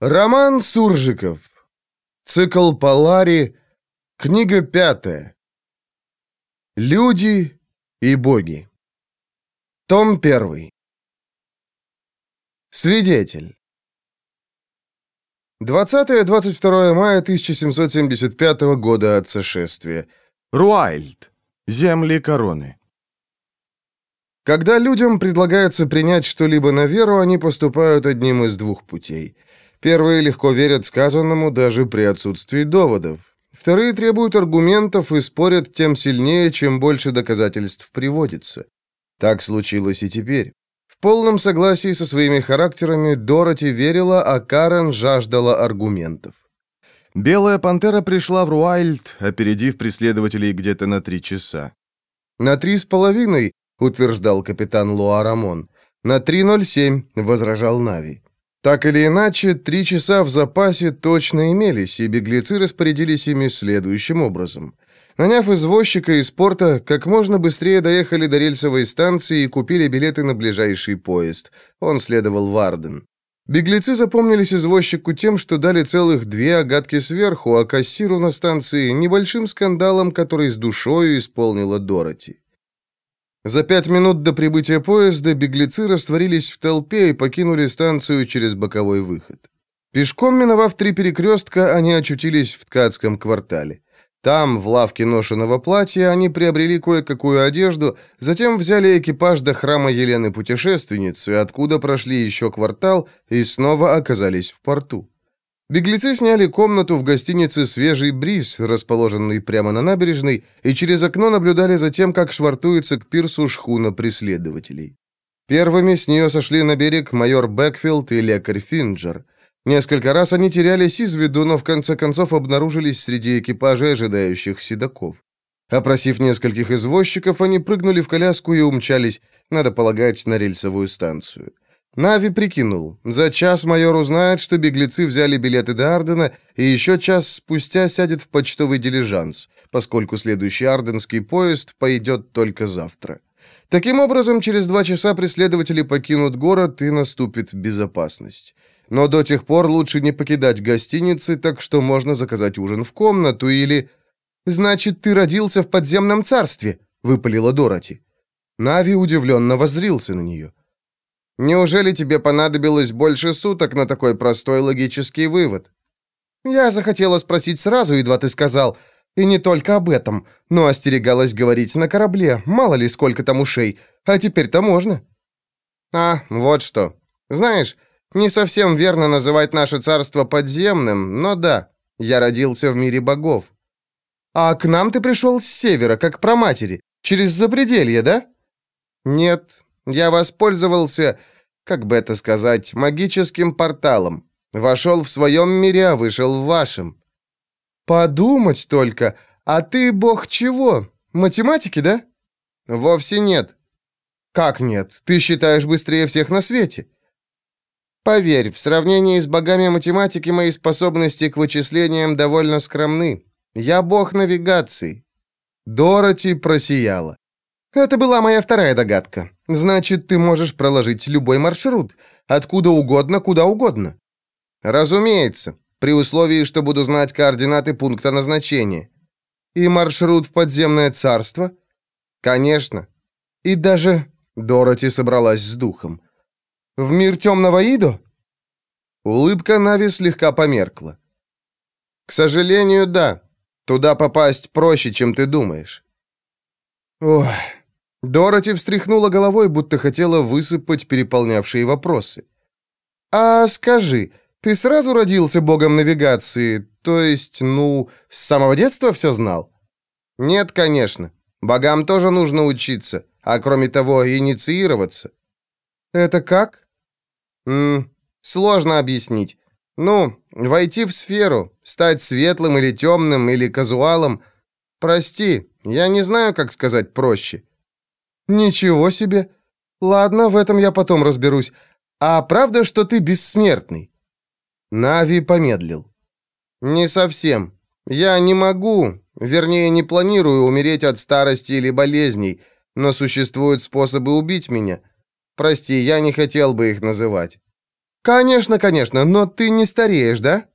Роман Суржиков. Цикл Полари. Книга пятая. Люди и боги. Том первый. Свидетель. 20-22 мая 1775 года от сошествия. Руайльд. Земли короны. Когда людям предлагается принять что-либо на веру, они поступают одним из двух путей. Первые легко верят сказанному даже при отсутствии доводов. Вторые требуют аргументов и спорят тем сильнее, чем больше доказательств приводится. Так случилось и теперь. В полном согласии со своими характерами Дороти верила, а Карен жаждала аргументов. Белая пантера пришла в Руайльд, опередив преследователей где-то на три часа. «На три с половиной», — утверждал капитан Луарамон. «На 3.07», — возражал Нави. Так или иначе, три часа в запасе точно имелись, и беглецы распорядились ими следующим образом. Наняв извозчика из порта, как можно быстрее доехали до рельсовой станции и купили билеты на ближайший поезд. Он следовал в Арден. Беглецы запомнились извозчику тем, что дали целых две огадки сверху, а кассиру на станции небольшим скандалом, который с душою исполнила Дороти. За пять минут до прибытия поезда беглецы растворились в толпе и покинули станцию через боковой выход. Пешком миновав три перекрестка, они очутились в ткацком квартале. Там, в лавке ношеного платья, они приобрели кое-какую одежду, затем взяли экипаж до храма Елены Путешественницы, откуда прошли еще квартал и снова оказались в порту. Беглецы сняли комнату в гостинице «Свежий бриз», расположенной прямо на набережной, и через окно наблюдали за тем, как швартуется к пирсу шхуна преследователей. Первыми с нее сошли на берег майор Бэкфилд и лекарь Финджер. Несколько раз они терялись из виду, но в конце концов обнаружились среди экипажей, ожидающих седоков. Опросив нескольких извозчиков, они прыгнули в коляску и умчались, надо полагать, на рельсовую станцию. Нави прикинул. За час майор узнает, что беглецы взяли билеты до Ардена, и еще час спустя сядет в почтовый дилижанс, поскольку следующий арденский поезд пойдет только завтра. Таким образом, через два часа преследователи покинут город, и наступит безопасность. Но до тех пор лучше не покидать гостиницы, так что можно заказать ужин в комнату или... «Значит, ты родился в подземном царстве?» — выпалила Дороти. Нави удивленно воззрился на нее. Неужели тебе понадобилось больше суток на такой простой логический вывод? Я захотела спросить сразу, едва ты сказал, и не только об этом, но остерегалась говорить на корабле, мало ли сколько там ушей, а теперь-то можно. А, вот что. Знаешь, не совсем верно называть наше царство подземным, но да, я родился в мире богов. А к нам ты пришел с севера, как про матери, через запределье, да? Нет, я воспользовался, как бы это сказать, магическим порталом. Вошел в своем мире, а вышел в вашем. Подумать только, а ты бог чего? Математики, да? Вовсе нет. Как нет? Ты считаешь быстрее всех на свете. Поверь, в сравнении с богами математики мои способности к вычислениям довольно скромны. Я бог навигации. Дороти просияла. Это была моя вторая догадка. Значит, ты можешь проложить любой маршрут. Откуда угодно, куда угодно. Разумеется, при условии, что буду знать координаты пункта назначения. И маршрут в подземное царство? Конечно. И даже... Дороти собралась с духом. В мир темного Идо? Улыбка Нави слегка померкла. К сожалению, да. Туда попасть проще, чем ты думаешь. Ох... Дороти встряхнула головой, будто хотела высыпать переполнявшие вопросы. «А скажи, ты сразу родился богом навигации, то есть, ну, с самого детства все знал?» «Нет, конечно. Богам тоже нужно учиться, а кроме того, инициироваться». «Это как?» «М сложно объяснить. Ну, войти в сферу, стать светлым или темным, или казуалом. Прости, я не знаю, как сказать проще». «Ничего себе! Ладно, в этом я потом разберусь. А правда, что ты бессмертный?» Нави помедлил. «Не совсем. Я не могу, вернее, не планирую умереть от старости или болезней, но существуют способы убить меня. Прости, я не хотел бы их называть». «Конечно, конечно, но ты не стареешь, да?»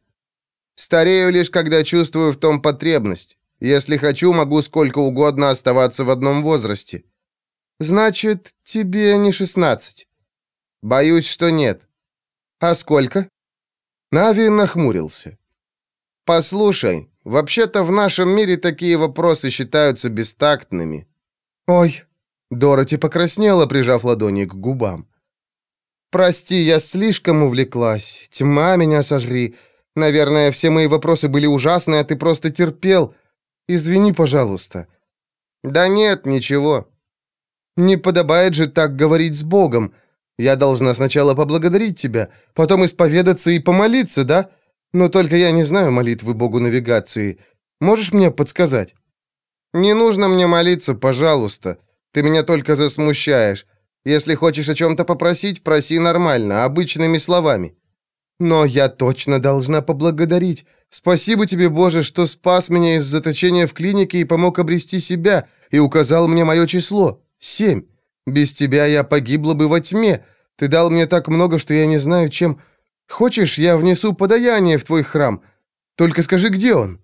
«Старею лишь, когда чувствую в том потребность. Если хочу, могу сколько угодно оставаться в одном возрасте». «Значит, тебе не шестнадцать?» «Боюсь, что нет». «А сколько?» Нави нахмурился. «Послушай, вообще-то в нашем мире такие вопросы считаются бестактными». «Ой!» Дороти покраснела, прижав ладони к губам. «Прости, я слишком увлеклась. Тьма меня сожри. Наверное, все мои вопросы были ужасны, а ты просто терпел. Извини, пожалуйста». «Да нет, ничего». «Не подобает же так говорить с Богом. Я должна сначала поблагодарить тебя, потом исповедаться и помолиться, да? Но только я не знаю молитвы Богу навигации. Можешь мне подсказать?» «Не нужно мне молиться, пожалуйста. Ты меня только засмущаешь. Если хочешь о чем-то попросить, проси нормально, обычными словами». «Но я точно должна поблагодарить. Спасибо тебе, Боже, что спас меня из заточения в клинике и помог обрести себя, и указал мне мое число. Семь. Без тебя я погибла бы во тьме. Ты дал мне так много, что я не знаю, чем... Хочешь, я внесу подаяние в твой храм? Только скажи, где он?»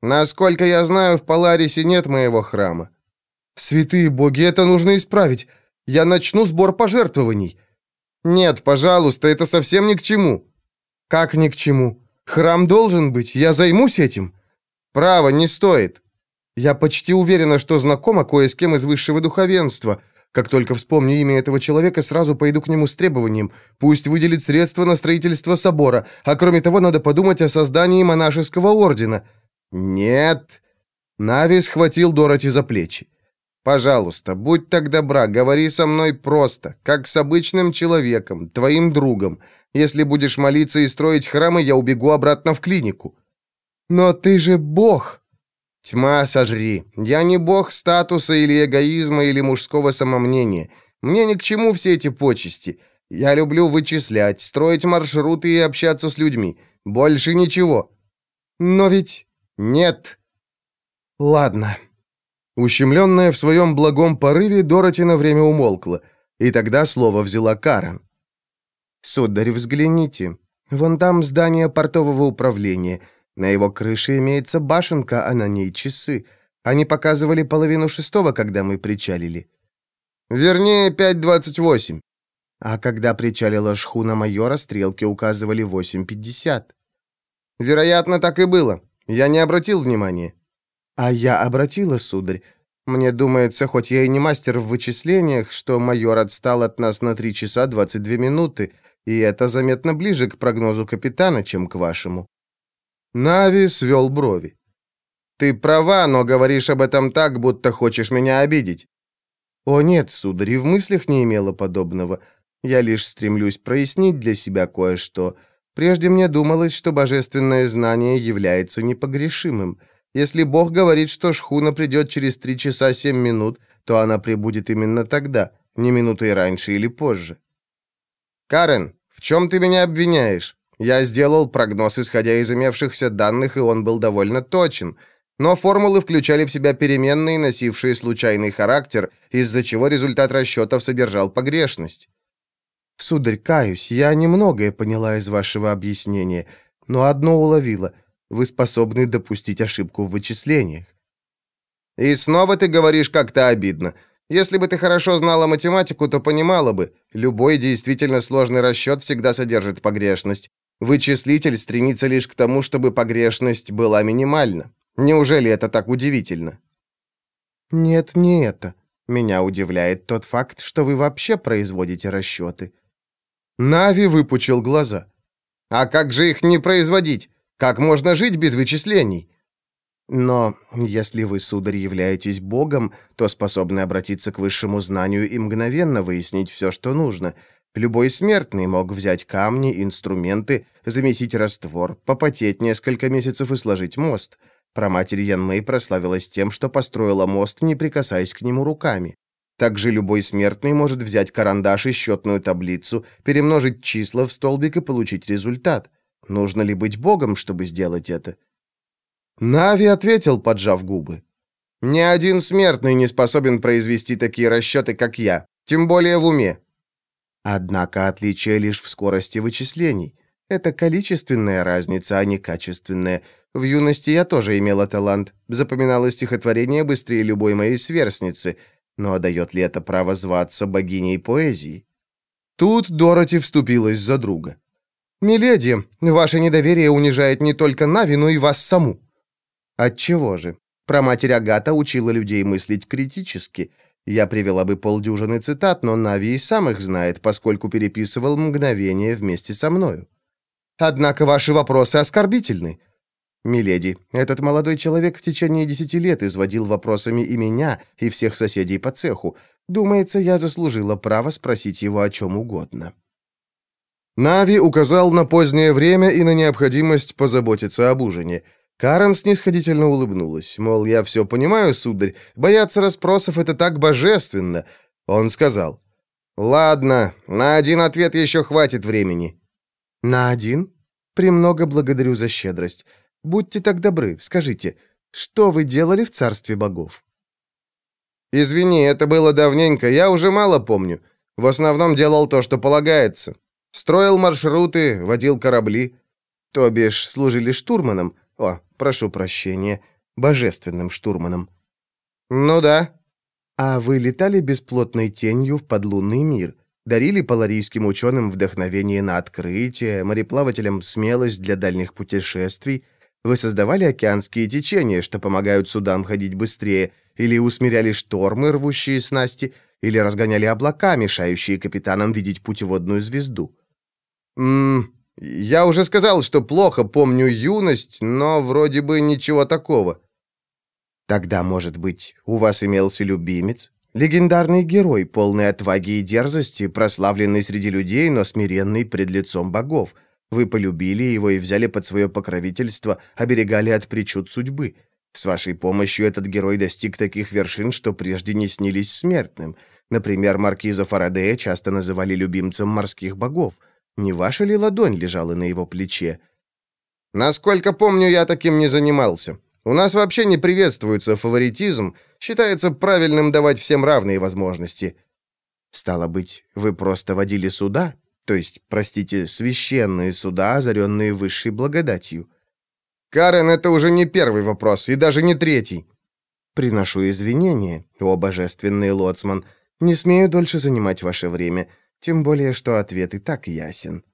«Насколько я знаю, в Паларисе нет моего храма». «Святые боги, это нужно исправить. Я начну сбор пожертвований». «Нет, пожалуйста, это совсем ни к чему». «Как ни к чему? Храм должен быть, я займусь этим». «Право, не стоит». «Я почти уверена, что знакома кое с кем из высшего духовенства. Как только вспомню имя этого человека, сразу пойду к нему с требованием. Пусть выделит средства на строительство собора, а кроме того, надо подумать о создании монашеского ордена». «Нет». Нави схватил Дороти за плечи. Пожалуйста, будь так добра, говори со мной просто, как с обычным человеком, твоим другом. Если будешь молиться и строить храмы, я убегу обратно в клинику. Но ты же бог. Тьма сожри. Я не бог статуса или эгоизма или мужского самомнения. Мне ни к чему все эти почести. Я люблю вычислять, строить маршруты и общаться с людьми. Больше ничего. Но ведь нет. Ладно. Ущемленная в своем благом порыве, Дороти на время умолкла, и тогда слово взяла Карен. «Сударь, взгляните. Вон там здание портового управления. На его крыше имеется башенка, а на ней часы. Они показывали половину шестого, когда мы причалили». «Вернее, 5.28». А когда причалила шхуна майора, стрелки указывали 8.50. «Вероятно, так и было. Я не обратил внимания». А я обратила, сударь. Мне думается, хоть я и не мастер в вычислениях, что майор отстал от нас на 3 часа 22 минуты, и это заметно ближе к прогнозу капитана, чем к вашему. Нави свел брови. Ты права, но говоришь об этом так, будто хочешь меня обидеть. О нет, сударь, и в мыслях не имела подобного. Я лишь стремлюсь прояснить для себя кое-что. Прежде мне думалось, что божественное знание является непогрешимым. Если Бог говорит, что шхуна придет через три часа семь минут, то она прибудет именно тогда, не минутой раньше или позже. Карен, в чем ты меня обвиняешь? Я сделал прогноз, исходя из имевшихся данных, и он был довольно точен. Но формулы включали в себя переменные, носившие случайный характер, из-за чего результат расчетов содержал погрешность. «Сударь, каюсь, я немногое поняла из вашего объяснения, но одно уловила — вы способны допустить ошибку в вычислениях. И снова ты говоришь как-то обидно. Если бы ты хорошо знала математику, то понимала бы, любой действительно сложный расчет всегда содержит погрешность. Вычислитель стремится лишь к тому, чтобы погрешность была минимальна. Неужели это так удивительно? Нет, не это. Меня удивляет тот факт, что вы вообще производите расчеты. Нави выпучил глаза. А как же их не производить? Как можно жить без вычислений? Но если вы, сударь, являетесь богом, то способны обратиться к высшему знанию и мгновенно выяснить все, что нужно. Любой смертный мог взять камни, инструменты, замесить раствор, попотеть несколько месяцев и сложить мост. Проматерь Ян Мэй прославилась тем, что построила мост, не прикасаясь к нему руками. Также любой смертный может взять карандаш и счетную таблицу, перемножить числа в столбик и получить результат. Нужно ли быть богом, чтобы сделать это? Нави ответил, поджав губы. Ни один смертный не способен произвести такие расчеты, как я, тем более в уме. Однако отличие лишь в скорости вычислений. Это количественная разница, а не качественная. В юности я тоже имела талант, запоминала стихотворение быстрее любой моей сверстницы, но дает ли это право зваться богиней поэзии? Тут Дороти вступилась за друга. «Миледи, ваше недоверие унижает не только Нави, но и вас саму». «Отчего же? Про матерь Агата учила людей мыслить критически. Я привела бы полдюжины цитат, но Нави и сам их знает, поскольку переписывал мгновение вместе со мною». «Однако ваши вопросы оскорбительны. «Миледи, этот молодой человек в течение десяти лет изводил вопросами и меня, и всех соседей по цеху. Думается, я заслужила право спросить его о чем угодно». Нави указал на позднее время и на необходимость позаботиться об ужине. Карен снисходительно улыбнулась, мол, я все понимаю, сударь, бояться расспросов — это так божественно. Он сказал, «Ладно, на один ответ еще хватит времени». «На один? Премного благодарю за щедрость. Будьте так добры, скажите, что вы делали в царстве богов?» «Извини, это было давненько, я уже мало помню. В основном делал то, что полагается. Строил маршруты, водил корабли. То бишь, служили штурманом? О, прошу прощения, божественным штурманом». «Ну да». «А вы летали бесплотной тенью в подлунный мир?» дарили паларийским ученым вдохновение на открытие, мореплавателям смелость для дальних путешествий, вы создавали океанские течения, что помогают судам ходить быстрее, или усмиряли штормы, рвущие снасти, или разгоняли облака, мешающие капитанам видеть путеводную звезду. Ммм, я уже сказал, что плохо помню юность, но вроде бы ничего такого. Тогда, может быть, у вас имелся любимец? Легендарный герой, полный отваги и дерзости, прославленный среди людей, но смиренный пред лицом богов — вы полюбили его и взяли под свое покровительство, оберегали от причуд судьбы. С вашей помощью этот герой достиг таких вершин, что прежде не снились смертным. Например, маркиза Фарадея часто называли любимцем морских богов. Не ваша ли ладонь лежала на его плече? Насколько помню, я таким не занимался. У нас вообще не приветствуется фаворитизм, считается правильным давать всем равные возможности. Стало быть, вы просто водили суда, то есть, простите, священные суда, озаренные высшей благодатью. Карен, это уже не первый вопрос, и даже не третий. Приношу извинения, о божественный лоцман. Не смею дольше занимать ваше время, тем более, что ответ и так ясен.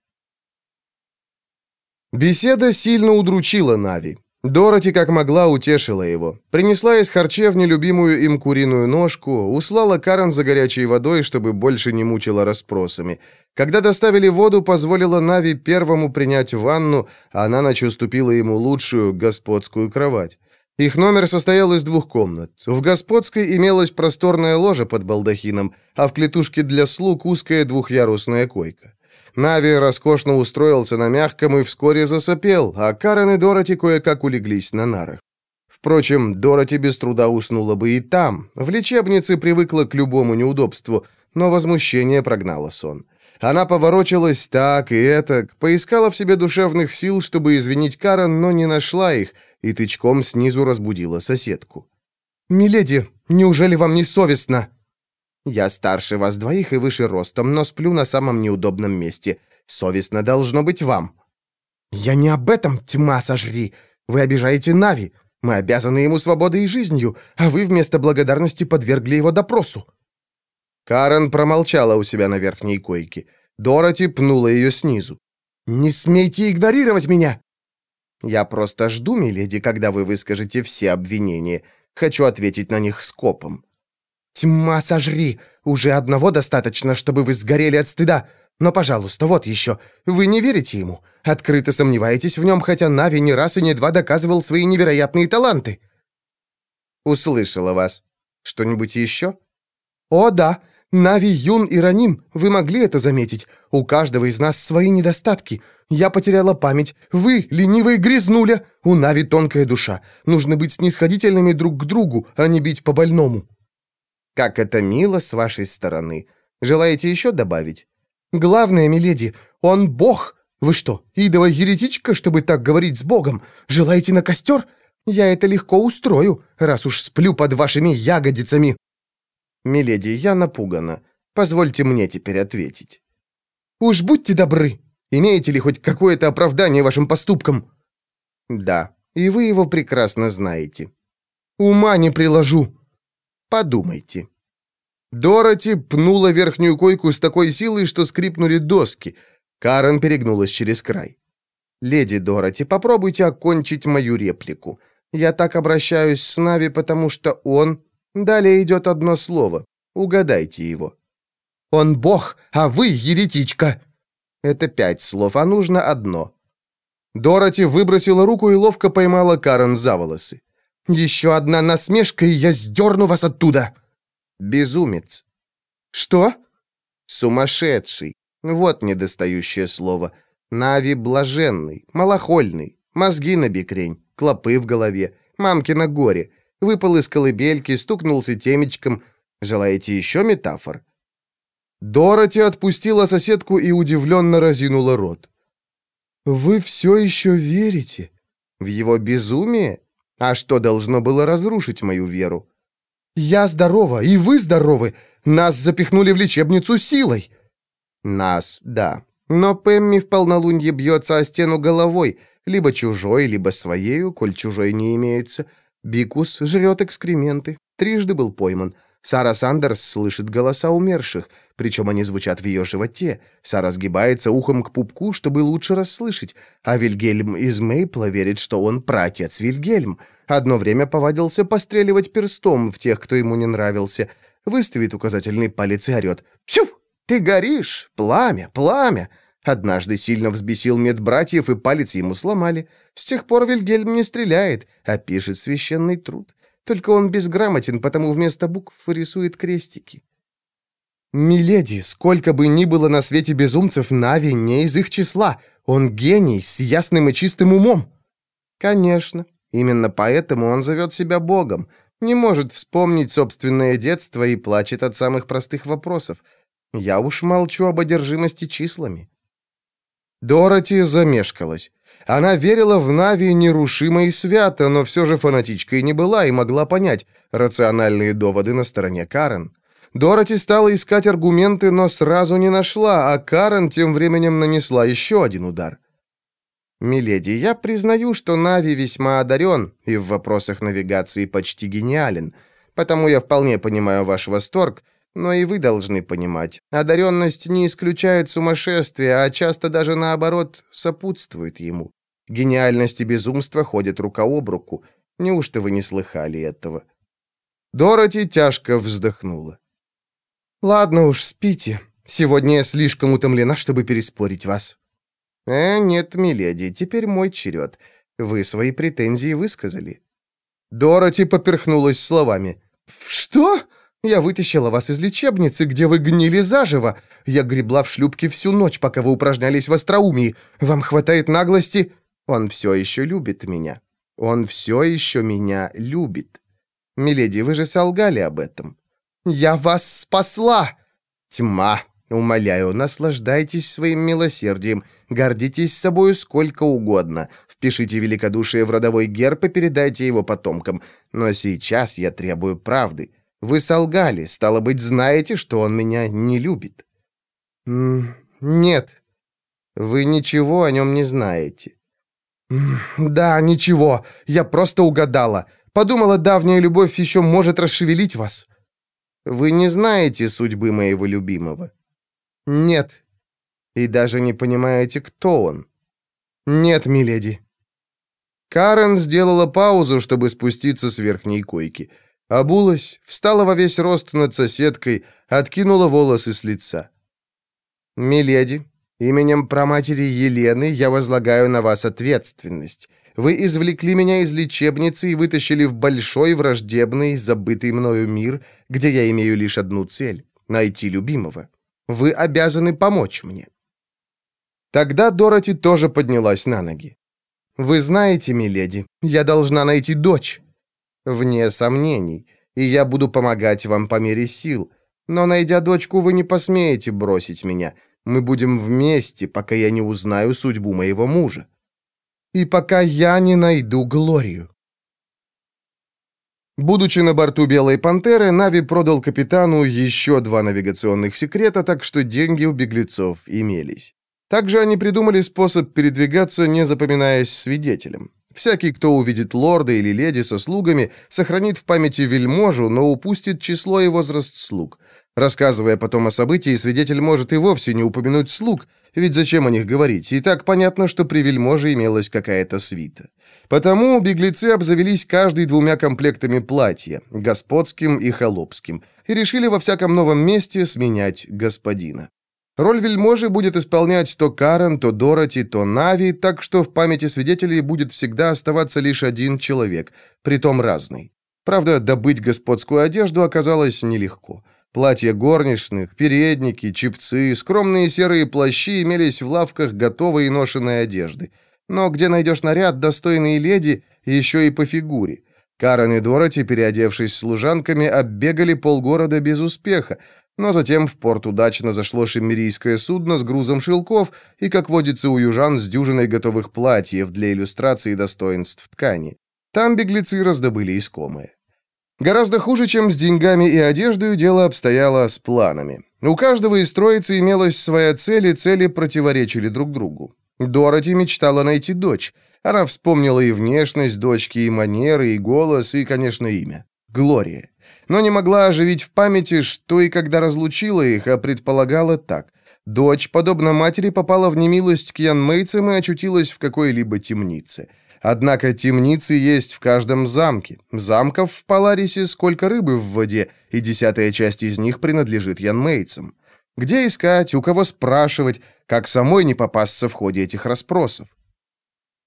Беседа сильно удручила Нави. Дороти как могла утешила его. Принесла из харчевни любимую им куриную ножку, услала Карен за горячей водой, чтобы больше не мучила расспросами. Когда доставили воду, позволила Нави первому принять ванну, а на ночь уступила ему лучшую господскую кровать. Их номер состоял из двух комнат. В господской имелась просторная ложа под балдахином, а в клетушке для слуг узкая двухъярусная койка. Нави роскошно устроился на мягком и вскоре засопел, а Карен и Дороти кое-как улеглись на нарах. Впрочем, Дороти без труда уснула бы и там. В лечебнице привыкла к любому неудобству, но возмущение прогнало сон. Она поворочилась так и этак, поискала в себе душевных сил, чтобы извинить Карен, но не нашла их, и тычком снизу разбудила соседку. «Миледи, неужели вам не совестно?» Я старше вас двоих и выше ростом, но сплю на самом неудобном месте. Совестно должно быть вам». «Я не об этом, тьма сожри. Вы обижаете Нави. Мы обязаны ему свободой и жизнью, а вы вместо благодарности подвергли его допросу». Карен промолчала у себя на верхней койке. Дороти пнула ее снизу. «Не смейте игнорировать меня!» «Я просто жду, миледи, когда вы выскажете все обвинения. Хочу ответить на них скопом». «Тьма сожри! Уже одного достаточно, чтобы вы сгорели от стыда. Но, пожалуйста, вот еще. Вы не верите ему. Открыто сомневаетесь в нем, хотя Нави не раз и не два доказывал свои невероятные таланты». «Услышала вас. Что-нибудь еще?» «О, да. Нави юн и раним. Вы могли это заметить. У каждого из нас свои недостатки. Я потеряла память. Вы, ленивые грязнуля. У Нави тонкая душа. Нужно быть снисходительными друг к другу, а не бить по больному». Как это мило с вашей стороны. Желаете еще добавить? Главное, миледи, он бог. Вы что, идова еретичка, чтобы так говорить с богом? Желаете на костер? Я это легко устрою, раз уж сплю под вашими ягодицами. Миледи, я напугана. Позвольте мне теперь ответить. Уж будьте добры. Имеете ли хоть какое-то оправдание вашим поступкам?» «Да, и вы его прекрасно знаете». «Ума не приложу». «Подумайте». Дороти пнула верхнюю койку с такой силой, что скрипнули доски. Карен перегнулась через край. «Леди Дороти, попробуйте окончить мою реплику. Я так обращаюсь с Нави, потому что он... Далее идет одно слово. Угадайте его». «Он бог, а вы еретичка!» Это пять слов, а нужно одно. Дороти выбросила руку и ловко поймала Карен за волосы. «Еще одна насмешка, и я сдерну вас оттуда!» «Безумец». «Что?» «Сумасшедший. Вот недостающее слово. Нави блаженный, малохольный, мозги на бекрень, клопы в голове, мамки на горе. Выпал из колыбельки, стукнулся темечком. Желаете еще метафор?» Дороти отпустила соседку и удивленно разинула рот. «Вы все еще верите?» «В его безумие? А что должно было разрушить мою веру?» «Я здорова, и вы здоровы. Нас запихнули в лечебницу силой». «Нас, да. Но Пэмми в полнолунье бьется о стену головой, либо чужой, либо своею, коль чужой не имеется. Бикус жрет экскременты. Трижды был пойман. Сара Сандерс слышит голоса умерших, причем они звучат в ее животе. Сара сгибается ухом к пупку, чтобы лучше расслышать, а Вильгельм из Мейпла верит, что он праотец Вильгельм. Одно время повадился постреливать перстом в тех, кто ему не нравился. Выставит указательный палец и орет. «Фью! Ты горишь! Пламя! Пламя!» Однажды сильно взбесил медбратьев, и палец ему сломали. С тех пор Вильгельм не стреляет, а пишет священный труд. Только он безграмотен, потому вместо букв рисует крестики. «Миледи, сколько бы ни было на свете безумцев, Нави не из их числа. Он гений, с ясным и чистым умом». «Конечно. Именно поэтому он зовет себя Богом. Не может вспомнить собственное детство и плачет от самых простых вопросов. Я уж молчу об одержимости числами». Дороти замешкалась. Она верила в Нави нерушимо и свято, но все же фанатичкой не была и могла понять рациональные доводы на стороне Карен. Дороти стала искать аргументы, но сразу не нашла, а Карен тем временем нанесла еще один удар. «Миледи, я признаю, что Нави весьма одарен и в вопросах навигации почти гениален, потому я вполне понимаю ваш восторг, но и вы должны понимать, одаренность не исключает сумасшествия, а часто даже наоборот сопутствует ему. Гениальность и безумство ходят рука об руку. Неужто вы не слыхали этого?» Дороти тяжко вздохнула. «Ладно уж, спите. Сегодня я слишком утомлена, чтобы переспорить вас». «Э, нет, миледи, теперь мой черед. Вы свои претензии высказали». Дороти поперхнулась словами. «Что? Я вытащила вас из лечебницы, где вы гнили заживо. Я гребла в шлюпке всю ночь, пока вы упражнялись в остроумии. Вам хватает наглости...» «Он все еще любит меня. Он все еще меня любит. Миледи, вы же солгали об этом». «Я вас спасла!» «Тьма! Умоляю, наслаждайтесь своим милосердием, гордитесь собою сколько угодно, впишите великодушие в родовой герб и передайте его потомкам. Но сейчас я требую правды. Вы солгали, стало быть, знаете, что он меня не любит». «Нет». «Вы ничего о нем не знаете». «Да, ничего. Я просто угадала. Подумала, давняя любовь еще может расшевелить вас». «Вы не знаете судьбы моего любимого?» «Нет». «И даже не понимаете, кто он?» «Нет, миледи». Карен сделала паузу, чтобы спуститься с верхней койки. Обулась, встала во весь рост над соседкой, откинула волосы с лица. «Миледи, именем праматери Елены я возлагаю на вас ответственность. Вы извлекли меня из лечебницы и вытащили в большой, враждебный, забытый мною мир, где я имею лишь одну цель — найти любимого. Вы обязаны помочь мне». Тогда Дороти тоже поднялась на ноги. «Вы знаете, миледи, я должна найти дочь». «Вне сомнений, и я буду помогать вам по мере сил. Но, найдя дочку, вы не посмеете бросить меня. Мы будем вместе, пока я не узнаю судьбу моего мужа» и пока я не найду Глорию. Будучи на борту «Белой пантеры», Нави продал капитану еще два навигационных секрета, так что деньги у беглецов имелись. Также они придумали способ передвигаться, не запоминаясь свидетелем. Всякий, кто увидит лорда или леди со слугами, сохранит в памяти вельможу, но упустит число и возраст слуг. Рассказывая потом о событии, свидетель может и вовсе не упомянуть слуг, ведь зачем о них говорить? И так понятно, что при вельможе имелась какая-то свита. Потому беглецы обзавелись каждый двумя комплектами платья, господским и холопским, и решили во всяком новом месте сменять господина. Роль вельможи будет исполнять то Карен, то Дороти, то Нави, так что в памяти свидетелей будет всегда оставаться лишь один человек, притом разный. Правда, добыть господскую одежду оказалось нелегко. Платья горничных, передники, чипцы, скромные серые плащи имелись в лавках готовой и ношенной одежды. Но где найдешь наряд, достойные леди, еще и по фигуре. Карен и Дороти, переодевшись служанками, оббегали полгорода без успеха, но затем в порт удачно зашло шиммерийское судно с грузом шелков и, как водится у южан, с дюжиной готовых платьев для иллюстрации достоинств ткани. Там беглецы раздобыли искомое. Гораздо хуже, чем с деньгами и одеждой, дело обстояло с планами. У каждого из троицы имелась своя цель, и цели противоречили друг другу. Дороти мечтала найти дочь. Она вспомнила и внешность дочки, и манеры, и голос, и, конечно, имя. Глория. Но не могла оживить в памяти, что и когда разлучила их, а предполагала так. Дочь, подобно матери, попала в немилость к янмейцам и очутилась в какой-либо темнице. Однако темницы есть в каждом замке. Замков в Паларисе сколько рыбы в воде, и десятая часть из них принадлежит янмейцам. Где искать, у кого спрашивать, как самой не попасться в ходе этих расспросов?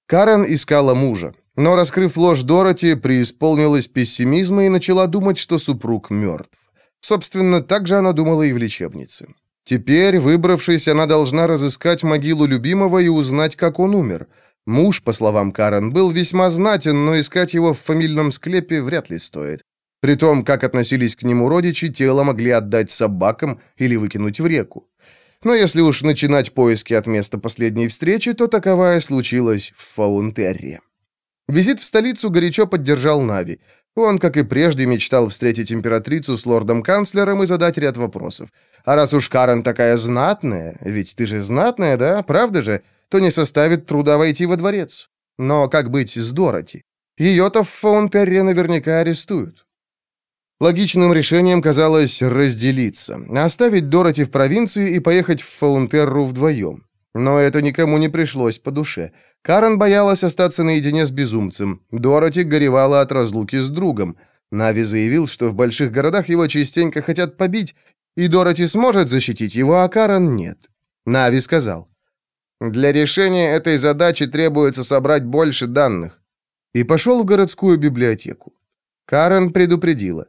Карен искала мужа, но, раскрыв ложь Дороти, преисполнилась пессимизма и начала думать, что супруг мертв. Собственно, так же она думала и в лечебнице. Теперь, выбравшись, она должна разыскать могилу любимого и узнать, как он умер – Муж, по словам Карен, был весьма знатен, но искать его в фамильном склепе вряд ли стоит. При том, как относились к нему родичи, тело могли отдать собакам или выкинуть в реку. Но если уж начинать поиски от места последней встречи, то таковая случилась в Фаунтерре. Визит в столицу горячо поддержал Нави. Он, как и прежде, мечтал встретить императрицу с лордом-канцлером и задать ряд вопросов. А раз уж Карен такая знатная, ведь ты же знатная, да, правда же, то не составит труда войти во дворец. Но как быть с Дороти? Ее-то в Фаунтерре наверняка арестуют. Логичным решением казалось разделиться, оставить Дороти в провинции и поехать в Фаунтерру вдвоем. Но это никому не пришлось по душе. Карен боялась остаться наедине с безумцем. Дороти горевала от разлуки с другом. Нави заявил, что в больших городах его частенько хотят побить, и Дороти сможет защитить его, а Карен нет. Нави сказал, для решения этой задачи требуется собрать больше данных. И пошел в городскую библиотеку. Карен предупредила.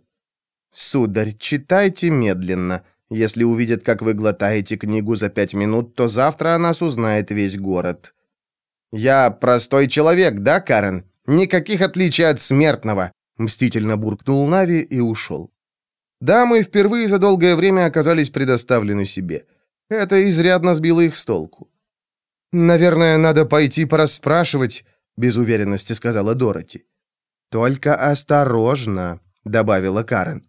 «Сударь, читайте медленно. Если увидят, как вы глотаете книгу за пять минут, то завтра о нас узнает весь город». «Я простой человек, да, Карен? Никаких отличий от смертного!» Мстительно буркнул Нави и ушел. Дамы впервые за долгое время оказались предоставлены себе. Это изрядно сбило их с толку. «Наверное, надо пойти порасспрашивать», — без уверенности сказала Дороти. «Только осторожно», — добавила Карен.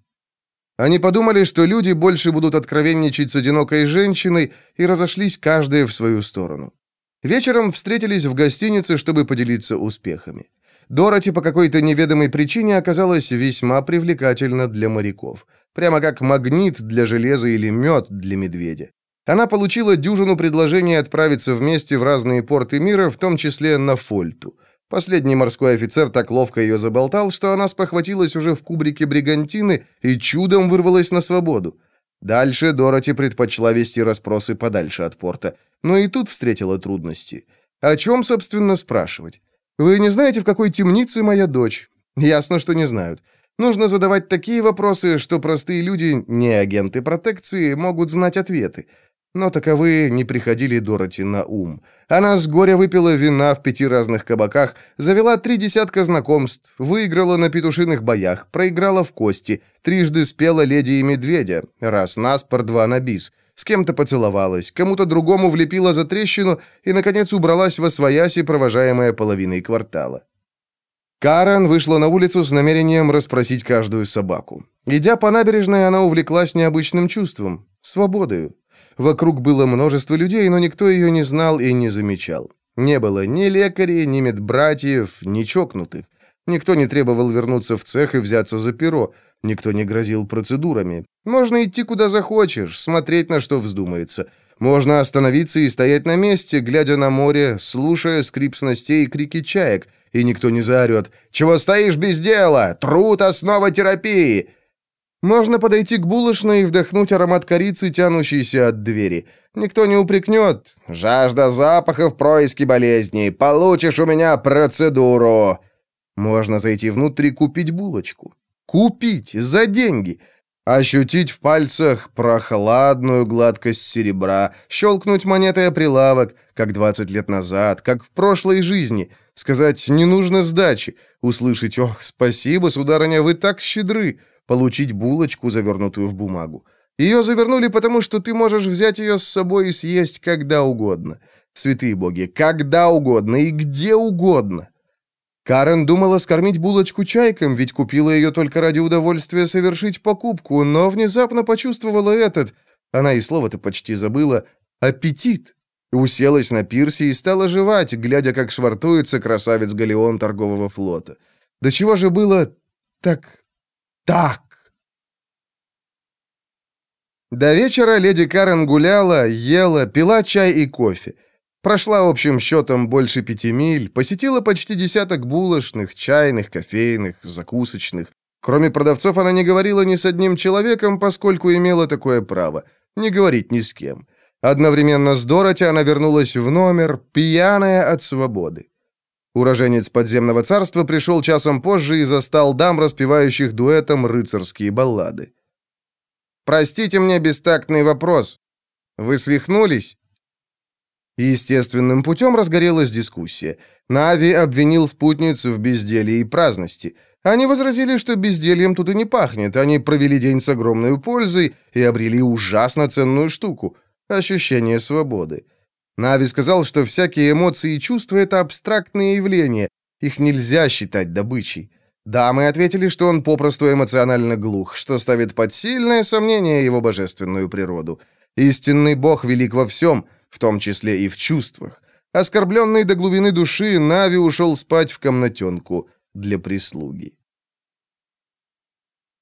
Они подумали, что люди больше будут откровенничать с одинокой женщиной, и разошлись каждая в свою сторону. Вечером встретились в гостинице, чтобы поделиться успехами. Дороти по какой-то неведомой причине оказалась весьма привлекательна для моряков. Прямо как магнит для железа или мед для медведя. Она получила дюжину предложений отправиться вместе в разные порты мира, в том числе на Фольту. Последний морской офицер так ловко ее заболтал, что она спохватилась уже в кубрике бригантины и чудом вырвалась на свободу. Дальше Дороти предпочла вести расспросы подальше от порта, но и тут встретила трудности. О чем, собственно, спрашивать? Вы не знаете, в какой темнице моя дочь? Ясно, что не знают. Нужно задавать такие вопросы, что простые люди, не агенты протекции, могут знать ответы. Но таковые не приходили Дороти на ум. Она с горя выпила вина в пяти разных кабаках, завела три десятка знакомств, выиграла на петушиных боях, проиграла в кости, трижды спела «Леди и медведя», раз на спор, два на бис, с кем-то поцеловалась, кому-то другому влепила за трещину и, наконец, убралась во свояси, провожаемая половиной квартала. Карен вышла на улицу с намерением расспросить каждую собаку. Идя по набережной, она увлеклась необычным чувством — свободою. Вокруг было множество людей, но никто ее не знал и не замечал. Не было ни лекарей, ни медбратьев, ни чокнутых. Никто не требовал вернуться в цех и взяться за перо. Никто не грозил процедурами. Можно идти куда захочешь, смотреть на что вздумается. Можно остановиться и стоять на месте, глядя на море, слушая скрип снастей и крики чаек, и никто не заорет «Чего стоишь без дела? Труд — основа терапии!» Можно подойти к булочной и вдохнуть аромат корицы, тянущийся от двери. Никто не упрекнет. «Жажда запахов, происки болезней. Получишь у меня процедуру!» Можно зайти внутрь и купить булочку. Купить за деньги. Ощутить в пальцах прохладную гладкость серебра, щелкнуть монетой о прилавок, как 20 лет назад, как в прошлой жизни, сказать «не нужно сдачи», услышать «ох, спасибо, сударыня, вы так щедры», получить булочку, завернутую в бумагу. Ее завернули, потому что ты можешь взять ее с собой и съесть когда угодно. Святые боги, когда угодно и где угодно. Карен думала скормить булочку чайкам, ведь купила ее только ради удовольствия совершить покупку, но внезапно почувствовала этот, она и слово-то почти забыла, аппетит. Уселась на пирсе и стала жевать, глядя, как швартуется красавец галеон торгового флота. До чего же было так... так? До вечера леди Карен гуляла, ела, пила чай и кофе. Прошла общим счетом больше пяти миль, посетила почти десяток булочных, чайных, кофейных, закусочных. Кроме продавцов она не говорила ни с одним человеком, поскольку имела такое право. Не говорить ни с кем. Одновременно с Дороти она вернулась в номер, пьяная от свободы. Уроженец подземного царства пришел часом позже и застал дам, распевающих дуэтом рыцарские баллады. «Простите мне бестактный вопрос. Вы свихнулись?» Естественным путем разгорелась дискуссия. Нави обвинил спутницу в безделии и праздности. Они возразили, что бездельем тут и не пахнет. Они провели день с огромной пользой и обрели ужасно ценную штуку — ощущение свободы. Нави сказал, что всякие эмоции и чувства — это абстрактные явления, их нельзя считать добычей. Дамы ответили, что он попросту эмоционально глух, что ставит под сильное сомнение его божественную природу. Истинный бог велик во всем — в том числе и в чувствах. Оскорбленный до глубины души, Нави ушел спать в комнатенку для прислуги.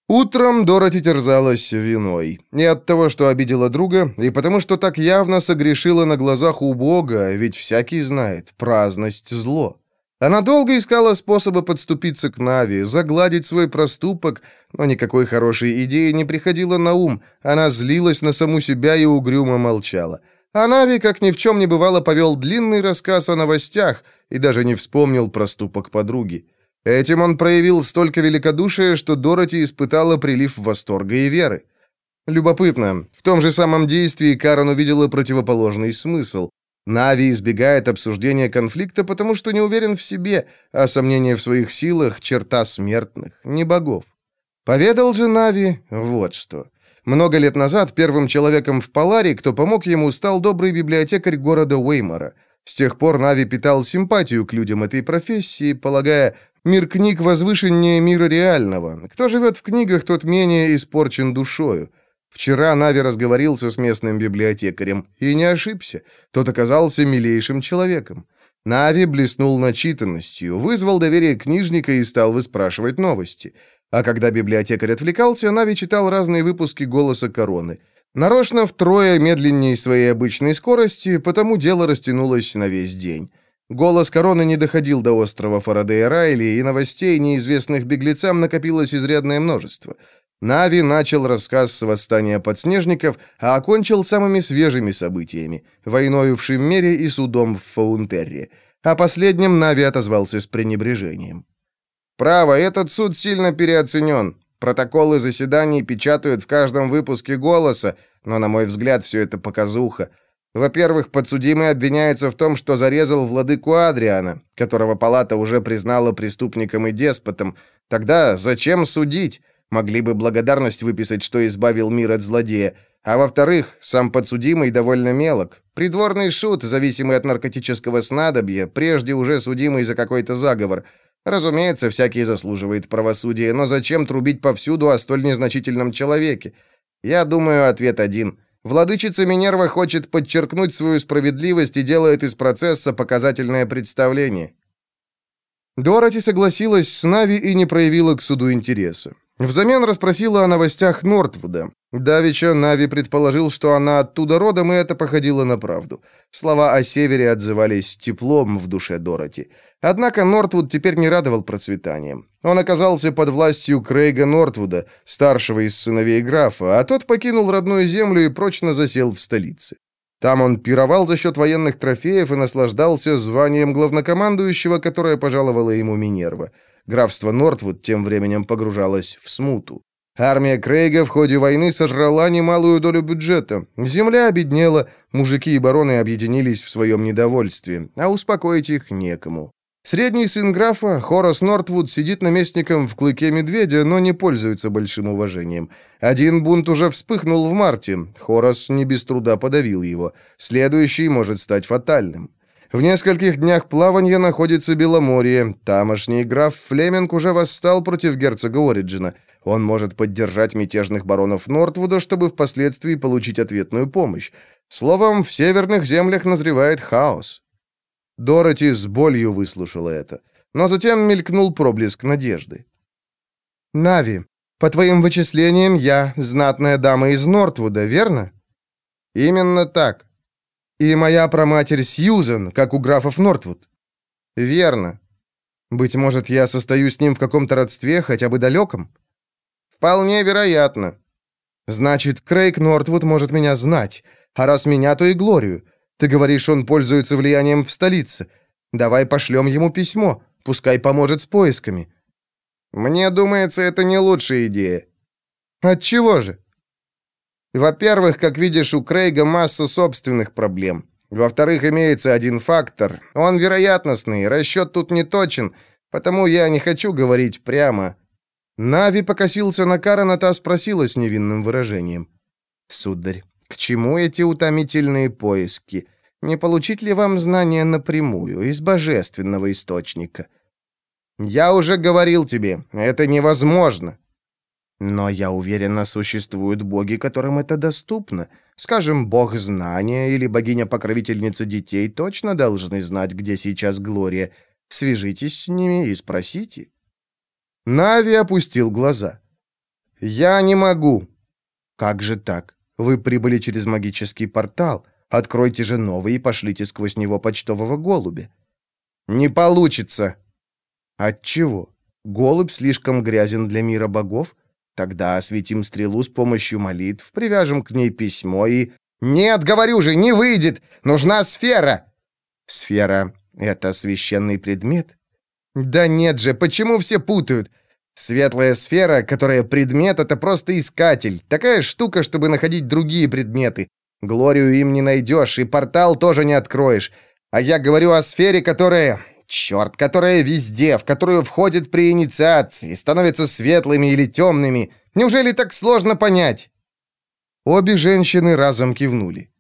Утром Дороти терзалась виной. Не от того, что обидела друга, и потому, что так явно согрешила на глазах у Бога, ведь всякий знает, праздность — зло. Она долго искала способы подступиться к Нави, загладить свой проступок, но никакой хорошей идеи не приходило на ум. Она злилась на саму себя и угрюмо молчала. А Нави, как ни в чем не бывало, повел длинный рассказ о новостях и даже не вспомнил проступок подруги. Этим он проявил столько великодушия, что Дороти испытала прилив восторга и веры. Любопытно, в том же самом действии Карен увидела противоположный смысл. Нави избегает обсуждения конфликта, потому что не уверен в себе, а сомнение в своих силах — черта смертных, не богов. Поведал же Нави вот что. Много лет назад первым человеком в Паларе, кто помог ему, стал добрый библиотекарь города Уэймора. С тех пор Нави питал симпатию к людям этой профессии, полагая, мир книг возвышеннее мира реального. Кто живет в книгах, тот менее испорчен душою. Вчера Нави разговорился с местным библиотекарем и не ошибся. Тот оказался милейшим человеком. Нави блеснул начитанностью, вызвал доверие книжника и стал выспрашивать новости. А когда библиотекарь отвлекался, Нави читал разные выпуски «Голоса короны». Нарочно втрое медленнее своей обычной скорости, потому дело растянулось на весь день. Голос короны не доходил до острова Фарадея Райли, и новостей, неизвестных беглецам, накопилось изрядное множество. Нави начал рассказ с восстания подснежников, а окончил самыми свежими событиями – войною в Шиммере и судом в Фаунтерре. О последнем Нави отозвался с пренебрежением. Право, этот суд сильно переоценен. Протоколы заседаний печатают в каждом выпуске «Голоса», но, на мой взгляд, все это показуха. Во-первых, подсудимый обвиняется в том, что зарезал владыку Адриана, которого палата уже признала преступником и деспотом. Тогда зачем судить? Могли бы благодарность выписать, что избавил мир от злодея. А во-вторых, сам подсудимый довольно мелок. Придворный шут, зависимый от наркотического снадобья, прежде уже судимый за какой-то заговор – Разумеется, всякий заслуживает правосудия, но зачем трубить повсюду о столь незначительном человеке? Я думаю, ответ один. Владычица Минерва хочет подчеркнуть свою справедливость и делает из процесса показательное представление. Дороти согласилась с Нави и не проявила к суду интереса. Взамен расспросила о новостях Нортвуда. Давича Нави предположил, что она оттуда родом, и это походило на правду. Слова о севере отзывались теплом в душе Дороти. Однако Нортвуд теперь не радовал процветанием. Он оказался под властью Крейга Нортвуда, старшего из сыновей графа, а тот покинул родную землю и прочно засел в столице. Там он пировал за счет военных трофеев и наслаждался званием главнокомандующего, которое пожаловала ему Минерва. Графство Нортвуд тем временем погружалось в смуту. Армия Крейга в ходе войны сожрала немалую долю бюджета. Земля обеднела, мужики и бароны объединились в своем недовольстве, а успокоить их некому. Средний сын графа, Хорас Нортвуд, сидит наместником в клыке медведя, но не пользуется большим уважением. Один бунт уже вспыхнул в марте. Хорас не без труда подавил его. Следующий может стать фатальным. В нескольких днях плавания находится Беломорье. Тамошний граф Флеминг уже восстал против герцога Ориджина. Он может поддержать мятежных баронов Нортвуда, чтобы впоследствии получить ответную помощь. Словом, в северных землях назревает хаос. Дороти с болью выслушала это. Но затем мелькнул проблеск надежды. «Нави, по твоим вычислениям, я знатная дама из Нортвуда, верно?» «Именно так. И моя проматерь Сьюзен, как у графов Нортвуд?» «Верно. Быть может, я состою с ним в каком-то родстве, хотя бы далеком?» «Вполне вероятно». «Значит, Крейг Нортвуд может меня знать, а раз меня, то и Глорию. Ты говоришь, он пользуется влиянием в столице. Давай пошлем ему письмо, пускай поможет с поисками». «Мне думается, это не лучшая идея». «Отчего же?» «Во-первых, как видишь, у Крейга масса собственных проблем. Во-вторых, имеется один фактор. Он вероятностный, расчет тут не точен, потому я не хочу говорить прямо». Нави покосился на Карена, та спросила с невинным выражением. «Сударь, к чему эти утомительные поиски? Не получить ли вам знания напрямую, из божественного источника? Я уже говорил тебе, это невозможно. Но я уверена, существуют боги, которым это доступно. Скажем, бог знания или богиня-покровительница детей точно должны знать, где сейчас Глория. Свяжитесь с ними и спросите. Нави опустил глаза. «Я не могу». «Как же так? Вы прибыли через магический портал. Откройте же новый и пошлите сквозь него почтового голубя». «Не получится». «Отчего? Голубь слишком грязен для мира богов? Тогда осветим стрелу с помощью молитв, привяжем к ней письмо и...» «Нет, говорю же, не выйдет! Нужна сфера!» «Сфера — это священный предмет?» «Да нет же, почему все путают? Светлая сфера, которая предмет, это просто искатель. Такая штука, чтобы находить другие предметы. Глорию им не найдешь, и портал тоже не откроешь. А я говорю о сфере, которая... Черт, которая везде, в которую входит при инициации, становится светлыми или темными. Неужели так сложно понять?» Обе женщины разом кивнули.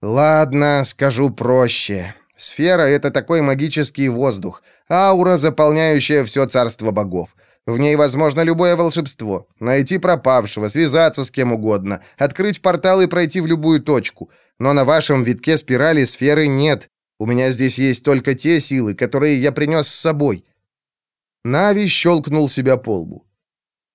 «Ладно, скажу проще. Сфера — это такой магический воздух, аура, заполняющая все царство богов. В ней возможно любое волшебство. Найти пропавшего, связаться с кем угодно, открыть портал и пройти в любую точку. Но на вашем витке спирали сферы нет. У меня здесь есть только те силы, которые я принес с собой». Нави щелкнул себя по лбу.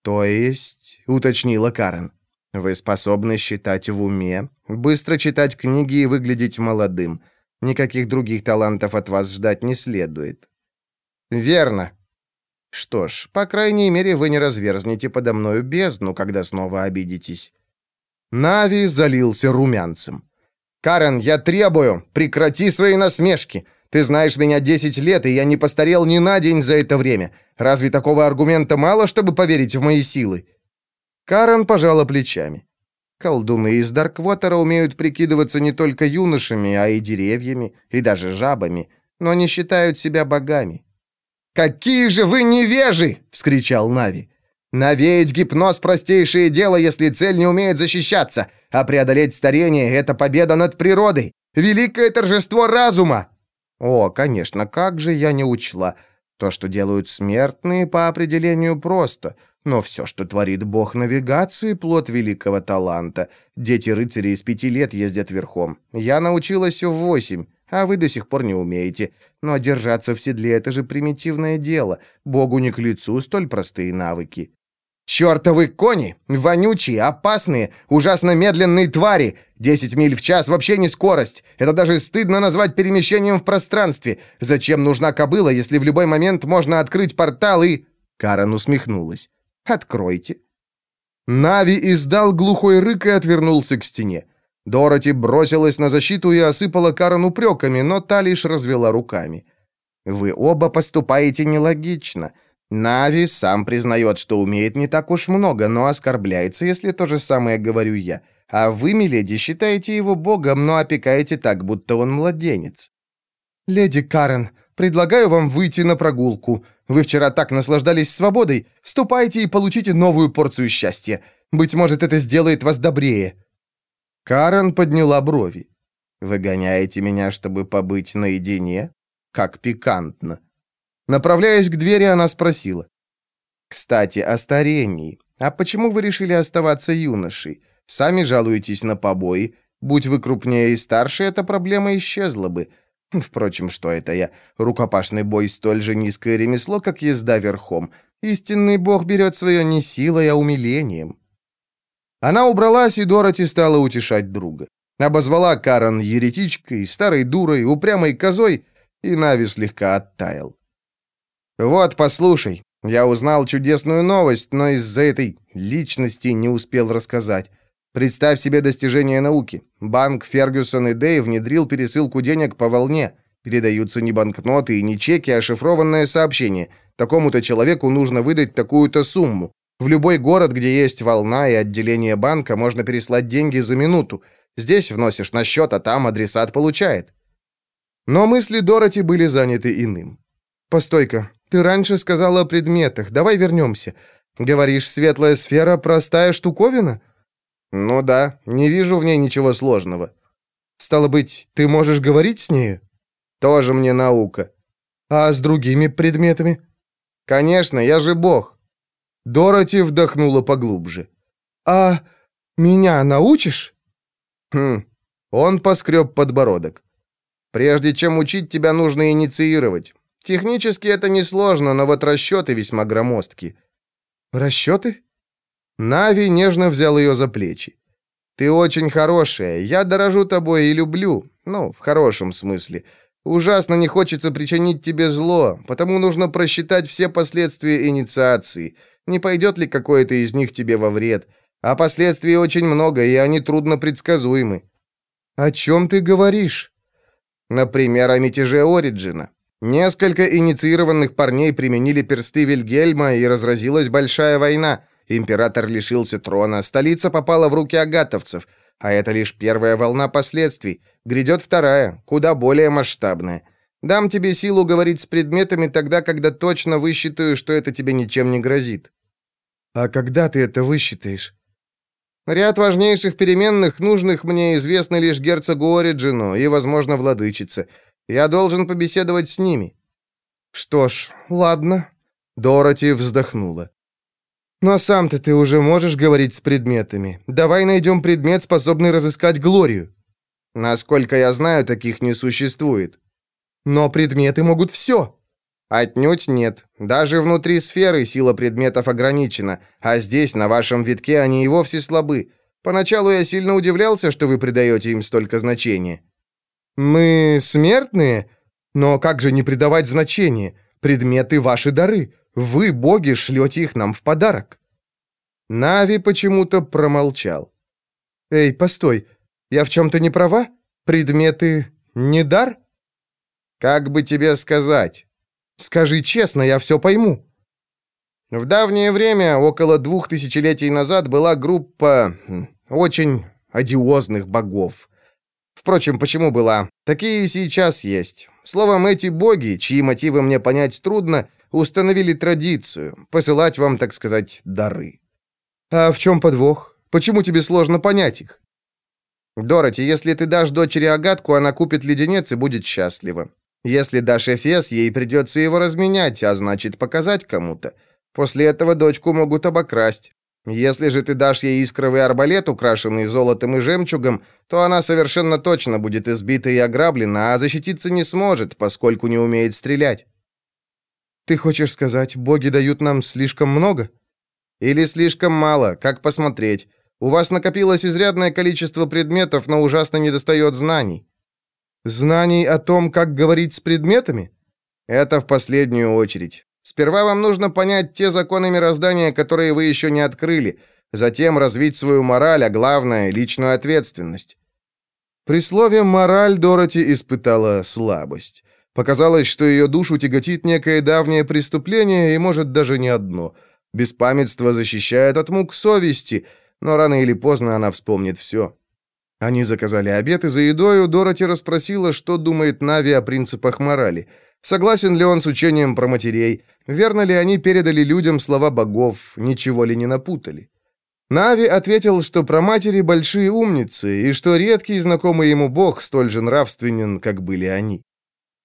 «То есть», — уточнила Карен, — «вы способны считать в уме, быстро читать книги и выглядеть молодым. Никаких других талантов от вас ждать не следует». «Верно», что ж, по крайней мере, вы не разверзнете подо мною бездну, когда снова обидитесь. Нави залился румянцем. «Карен, я требую, прекрати свои насмешки. Ты знаешь меня 10 лет, и я не постарел ни на день за это время. Разве такого аргумента мало, чтобы поверить в мои силы?» Карен пожала плечами. Колдуны из Дарквотера умеют прикидываться не только юношами, а и деревьями, и даже жабами, но не считают себя богами. «Какие же вы невежи!» — вскричал Нави. «Навеять гипноз — простейшее дело, если цель не умеет защищаться, а преодолеть старение — это победа над природой, великое торжество разума!» «О, конечно, как же я не учла. То, что делают смертные, по определению просто. Но все, что творит бог навигации, плод великого таланта. Дети рыцари из пяти лет ездят верхом. Я научилась в восемь, а вы до сих пор не умеете. Но держаться в седле — это же примитивное дело. Богу не к лицу столь простые навыки. «Чертовы кони! Вонючие, опасные, ужасно медленные твари! Десять миль в час вообще не скорость! Это даже стыдно назвать перемещением в пространстве! Зачем нужна кобыла, если в любой момент можно открыть портал и...» Карен усмехнулась. «Откройте». Нави издал глухой рык и отвернулся к стене. Дороти бросилась на защиту и осыпала Карен упреками, но та лишь развела руками. «Вы оба поступаете нелогично». Нави сам признает, что умеет не так уж много, но оскорбляется, если то же самое говорю я. А вы, миледи, считаете его богом, но опекаете так, будто он младенец. Леди Карен, предлагаю вам выйти на прогулку. Вы вчера так наслаждались свободой. Ступайте и получите новую порцию счастья. Быть может, это сделает вас добрее. Карен подняла брови. Вы гоняете меня, чтобы побыть наедине? Как пикантно. Направляясь к двери, она спросила. «Кстати, о старении. А почему вы решили оставаться юношей? Сами жалуетесь на побои. Будь вы крупнее и старше, эта проблема исчезла бы. Впрочем, что это я? Рукопашный бой столь же низкое ремесло, как езда верхом. Истинный бог берет свое не силой, а умилением». Она убралась, и Дороти стала утешать друга. Обозвала Карен еретичкой, старой дурой, упрямой козой, и Нави слегка оттаял. «Вот, послушай, я узнал чудесную новость, но из-за этой личности не успел рассказать. Представь себе достижение науки. Банк Фергюсон и Дэй внедрил пересылку денег по волне. Передаются не банкноты и не чеки, а шифрованное сообщение. Такому-то человеку нужно выдать такую-то сумму. В любой город, где есть волна и отделение банка, можно переслать деньги за минуту. Здесь вносишь на счет, а там адресат получает. Но мысли Дороти были заняты иным. «Постой-ка, ты раньше сказала о предметах. Давай вернемся. Говоришь, светлая сфера — простая штуковина?» «Ну да, не вижу в ней ничего сложного». «Стало быть, ты можешь говорить с нею?» «Тоже мне наука». «А с другими предметами?» «Конечно, я же бог». Дороти вдохнула поглубже. «А меня научишь?» «Хм». Он поскреб подбородок. «Прежде чем учить, тебя нужно инициировать. Технически это несложно, но вот расчеты весьма громоздки». «Расчеты?» Нави нежно взял ее за плечи. «Ты очень хорошая. Я дорожу тобой и люблю. Ну, в хорошем смысле. Ужасно не хочется причинить тебе зло, потому нужно просчитать все последствия инициации. Не пойдет ли какое-то из них тебе во вред? А последствий очень много, и они трудно предсказуемы». «О чем ты говоришь?» «Например, о мятеже Ориджина. Несколько инициированных парней применили персты Вильгельма, и разразилась большая война. Император лишился трона, столица попала в руки агатовцев, а это лишь первая волна последствий. Грядет вторая, куда более масштабная. Дам тебе силу говорить с предметами тогда, когда точно высчитаю, что это тебе ничем не грозит. А когда ты это высчитаешь? Ряд важнейших переменных, нужных мне, известны лишь герцогу Ориджину и, возможно, владычице. Я должен побеседовать с ними». «Что ж, ладно». Дороти вздохнула. «Но сам-то ты уже можешь говорить с предметами. Давай найдем предмет, способный разыскать Глорию». «Насколько я знаю, таких не существует». «Но предметы могут все». «Отнюдь нет. Даже внутри сферы сила предметов ограничена, а здесь, на вашем витке, они и вовсе слабы. Поначалу я сильно удивлялся, что вы придаете им столько значения. «Мы смертные? Но как же не придавать значения? Предметы — ваши дары. Вы, боги, шлете их нам в подарок». Нави почему-то промолчал. «Эй, постой, я в чем-то не права? Предметы не дар?» «Как бы тебе сказать?» «Скажи честно, я все пойму». В давнее время, около двух тысячелетий назад, была группа очень одиозных богов. Впрочем, почему была? Такие сейчас есть. Словом, эти боги, чьи мотивы мне понять трудно, установили традицию посылать вам, так сказать, дары. А в чем подвох? Почему тебе сложно понять их? Дороти, если ты дашь дочери огадку, она купит леденец и будет счастлива. Если дашь Эфес, ей придется его разменять, а значит, показать кому-то. После этого дочку могут обокрасть. Если же ты дашь ей искровый арбалет, украшенный золотом и жемчугом, то она совершенно точно будет избита и ограблена, а защититься не сможет, поскольку не умеет стрелять. Ты хочешь сказать, боги дают нам слишком много? Или слишком мало, как посмотреть. У вас накопилось изрядное количество предметов, но ужасно недостает знаний. Знаний о том, как говорить с предметами? Это в последнюю очередь. Сперва вам нужно понять те законы мироздания, которые вы еще не открыли, затем развить свою мораль, а главное — личную ответственность. При слове «мораль» Дороти испытала слабость. Показалось, что ее душу тяготит некое давнее преступление, и, может, даже не одно. Беспамятство защищает от мук совести, но рано или поздно она вспомнит все. Они заказали обед, и за едою Дороти расспросила, что думает Нави о принципах морали. Согласен ли он с учением про матерей? Верно ли они передали людям слова богов? Ничего ли не напутали? Нави ответил, что про матери большие умницы, и что редкий знакомый ему бог столь же нравственен, как были они.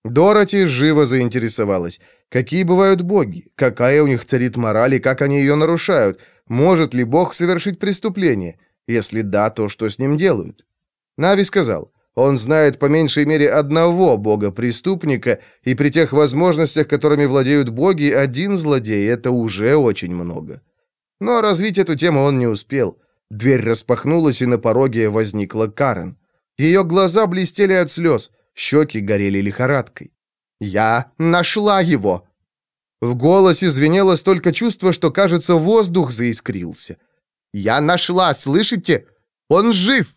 Дороти живо заинтересовалась. Какие бывают боги? Какая у них царит мораль и как они ее нарушают? Может ли бог совершить преступление? Если да, то что с ним делают? Нави сказал, он знает по меньшей мере одного бога-преступника, и при тех возможностях, которыми владеют боги, один злодей — это уже очень много. Но развить эту тему он не успел. Дверь распахнулась, и на пороге возникла Карен. Ее глаза блестели от слез, щеки горели лихорадкой. «Я нашла его!» В голосе звенело столько чувства, что, кажется, воздух заискрился. «Я нашла, слышите? Он жив!»